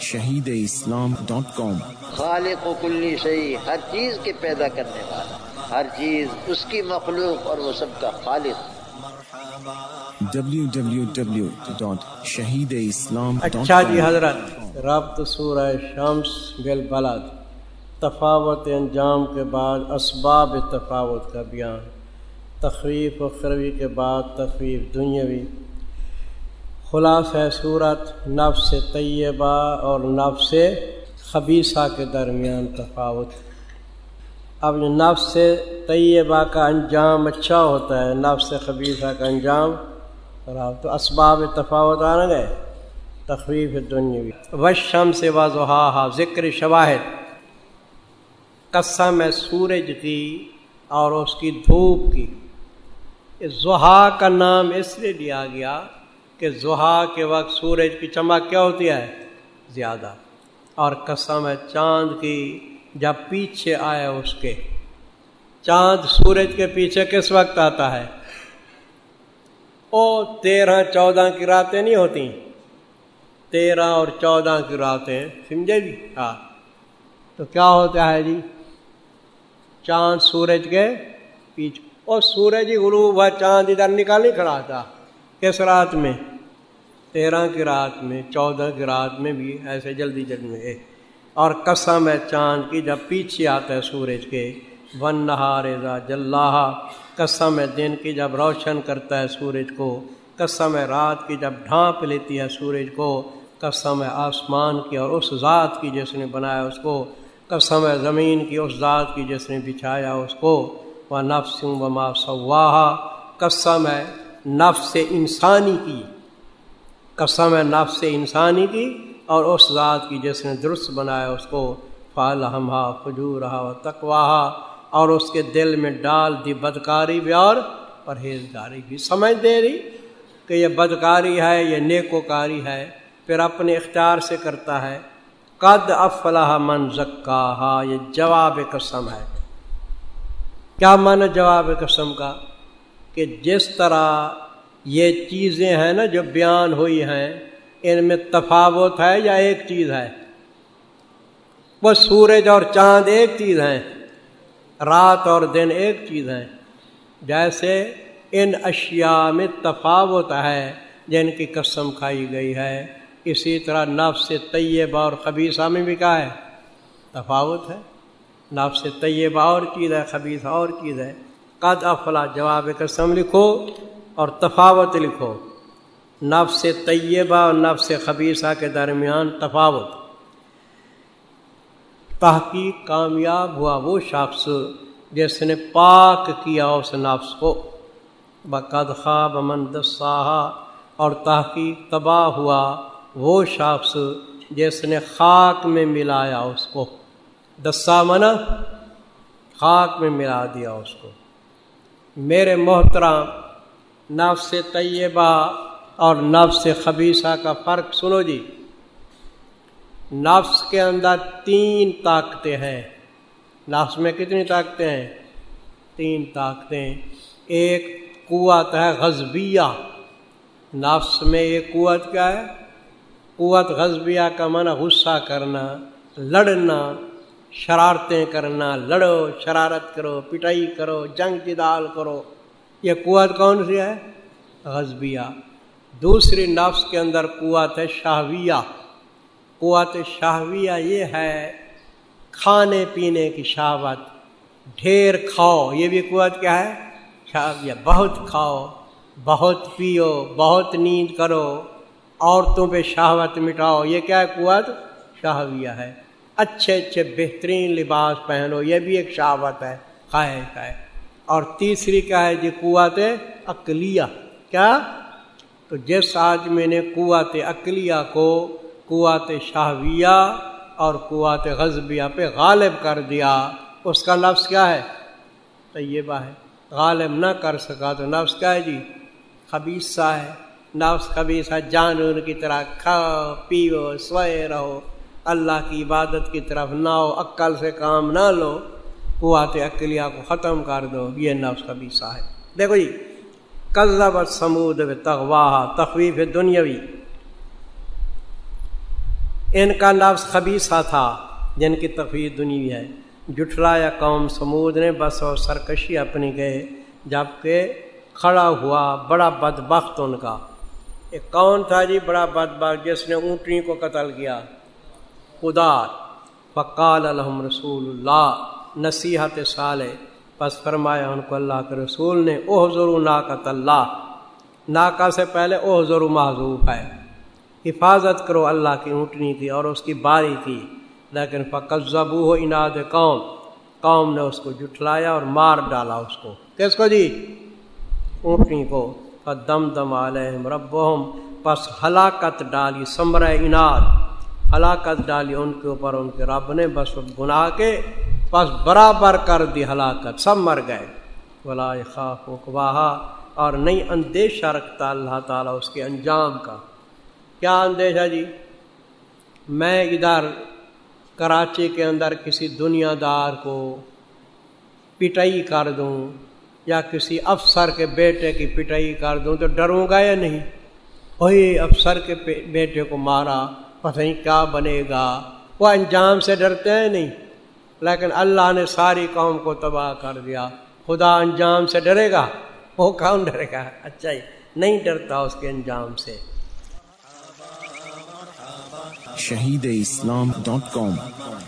شہید اسلام ڈاٹ کام۔ خالق و کلی شہی ہر چیز کے پیدا کرنے والا ہر چیز اس کی مخلوق اور وہ سب کا خالق۔ شہید اسلام اچھا جی حضرت ربط سورہ شمس بل بلد تفاوت انجام کے بعد اسباب تفاوت کا بیان تخویف و خروی کے بعد تخویف دنیاوی۔ خلاص ہے صورت نفس طیبہ اور نفس خبیصہ کے درمیان تفاوت اب نفس طیبہ کا انجام اچھا ہوتا ہے، نفس خبیصہ کا انجام خراب تو اسباب تفاوت آ گئے تخویف دنیاوی۔ وشم سے واضح ذکر شواہد۔ قسم ہے سورج کی اور اس کی دھوپ کی۔ زحا کا نام اس لیے لیا گیا کہ زحا کے وقت سورج کی چمک کیا ہوتی ہے؟ زیادہ۔ اور قسم ہے چاند کی جب پیچھے آئے اس کے۔ چاند سورج کے پیچھے کس وقت آتا ہے؟ او تیرہ چودہ کی راتیں نہیں ہوتی۔ تیرہ اور چودہ کی راتیں، سمجھے جی؟ ہاں۔ تو کیا ہوتا ہے جی؟ چاند سورج کے پیچھے۔ اور سورج ہی غروب ہوا، چاند ادھر نکال نہیں کھڑا تھا۔ کس رات میں؟ تیرہ کی رات میں، چودہ کی رات میں بھی ایسے جلدی جلدی میں۔ اور قسم ہے چاند کی، جب پیچھے آتا ہے سورج کے۔ ون نہار جلح قسم ہے دن کی، جب روشن کرتا ہے سورج کو۔ قسم ہے رات کی، جب ڈھانپ لیتی ہے سورج کو۔ قسم ہے آسمان کی اور اس ذات کی جس نے بنایا اس کو۔ قسم ہے زمین کی، اس ذات کی جس نے بچھایا اس کو۔ وہ نفس و ما قسم ہے نفس انسانی کی، قسم ہے نفس انسانی کی اور اس ذات کی جس نے درست بنایا، اس کو فالحمہ فجور رہا و تقواہا اور اس کے دل میں ڈال دی بدکاری بھی اور پرہیزگاری بھی۔ سمجھ دے رہی کہ یہ بدکاری ہے، یہ نیکوکاری ہے، پھر اپنے اختیار سے کرتا ہے۔ قد افلاح من زکا یہ جواب قسم ہے۔ کیا من جواب قسم کا؟ کہ جس طرح یہ چیزیں ہیں نا جو بیان ہوئی ہیں، ان میں تفاوت ہے یا ایک چیز ہے؟ وہ سورج اور چاند ایک چیز ہیں، رات اور دن ایک چیز ہیں۔ جیسے ان اشیاء میں تفاوت ہے جن کی قسم کھائی گئی ہے، اسی طرح نفس طیبہ اور خبیصہ میں بھی کہا ہے؟ تفاوت ہے۔ نفس طیبہ اور چیز ہے خبیصہ اور چیز ہے۔ قد افلا، جواب قسم لکھو اور تفاوت لکھو۔ نفس طیبہ اور نفس خبیصہ کے درمیان تفاوت۔ تحقیق کامیاب ہوا وہ شخص جس نے پاک کیا اس نفس کو۔ بقد خواب دساہا اور تحقیق تباہ ہوا وہ شخص جس نے خاک میں ملایا اس کو۔ دسا منا، خاک میں ملا دیا اس کو۔ میرے محترام نفس طیبہ اور نفس خبیصہ کا فرق سنو جی۔ نفس کے اندر تین طاقتیں ہیں۔ نفس میں کتنی طاقتیں ہیں؟ تین طاقتیں۔ ایک قوت ہے غزبیہ نفس میں ایک قوت کیا ہے؟ قوت غزبیہ کا من غصہ کرنا، لڑنا شرارتیں کرنا، لڑو، شرارت کرو، پٹائی کرو، جنگ جدال کرو۔ یہ قوت کون سی ہے؟ غزبیہ۔ دوسری نفس کے اندر قوت ہے شاہویہ قوت شاہویہ یہ ہے کھانے پینے کی شہوت۔ ڈھیر کھاؤ، یہ بھی قوت کیا ہے؟ شاہویہ بہت کھاؤ، بہت پیو، بہت نیند کرو، عورتوں پہ شہوت مٹاؤ، یہ کیا ہے؟ قوت شاہویہ ہے۔ اچھے اچھے بہترین لباس پہنو، یہ بھی ایک شہوت ہے، خواہش ہے۔ اور تیسری کیا ہے جی؟ قوت عقلیہ۔ کیا؟ تو جس آدمی نے قوت عقلیہ کو قوت شاہویہ اور قوت غزبیہ پہ غالب کر دیا، اس کا لفظ کیا ہے؟ طیبہ ہے۔ غالب نہ کر سکا تو نفس کیا ہے جی؟ خبیصہ ہے۔ نفس خبیصہ جانور کی طرح کھاؤ پیو، سوئے رہو۔ اللہ کی عبادت کی طرف نہ ہو، عقل سے کام نہ لو قوات عقلیہ کو ختم کر دو، یہ نفس کا بھی ہے۔ دیکھو جی کلب سمود تغواہ تخویف دنیاوی۔ ان کا لفظ خبیصہ تھا، جن کی تفریح دنیا ہے۔ جٹھلایا قوم سمود نے بس اور سرکشی اپنی گئے جبکہ کھڑا ہوا بڑا بدبخت ان کا۔ ایک کون تھا جی بڑا بدبخت، جس نے اونٹنی کو قتل کیا؟ خدا۔ فقال الحم رسول اللہ، نصیحت سالے۔ بس فرمایا ان کو اللہ کے رسول نے، اوہ ضرور ناقت اللہ۔ ناکا سے پہلے اوہ اوزر معذوف ہے۔ حفاظت کرو اللہ کی اونٹنی تھی اور اس کی باری تھی لیکن فقط زبو ہو اناد قوم۔ قوم نے اس کو جٹلایا اور مار ڈالا اس کو۔ کس کو جی؟ اونٹنی کو۔ دم دم علیہم ربہم۔ پس ہلاکت ڈالی سمر اناد ہلاکت ڈالی ان کے اوپر، ان کے رب نے، بس گناہ کے پس برابر کر دی ہلاکت، سب مر گئے۔ ولا خاف و اور نہیں اندیشہ رکھتا اللہ تعالیٰ اس کے انجام کا۔ کیا اندیشہ جی؟ میں ادھر کراچی کے اندر کسی دنیا دار کو پٹائی کر دوں یا کسی افسر کے بیٹے کی پٹائی کر دوں تو ڈروں گا یا نہیں؟ وہی افسر کے بیٹے کو مارا۔ پتہ نہیں کیا بنے گا۔ وہ انجام سے ڈرتے ہیں نہیں، لیکن اللہ نے ساری قوم کو تباہ کر دیا۔ خدا انجام سے ڈرے گا؟ وہ کون ڈرے گا؟ اچھا ہی نہیں ڈرتا اس کے انجام سے۔ شہید اسلام ڈاٹ کام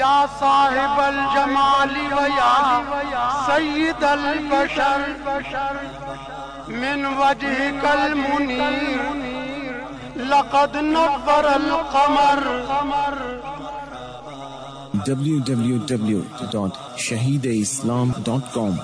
یا صاحب الجمال و یا سید البشر، من وجه کل منیر لقد نور القمر۔ www.shahideislam.com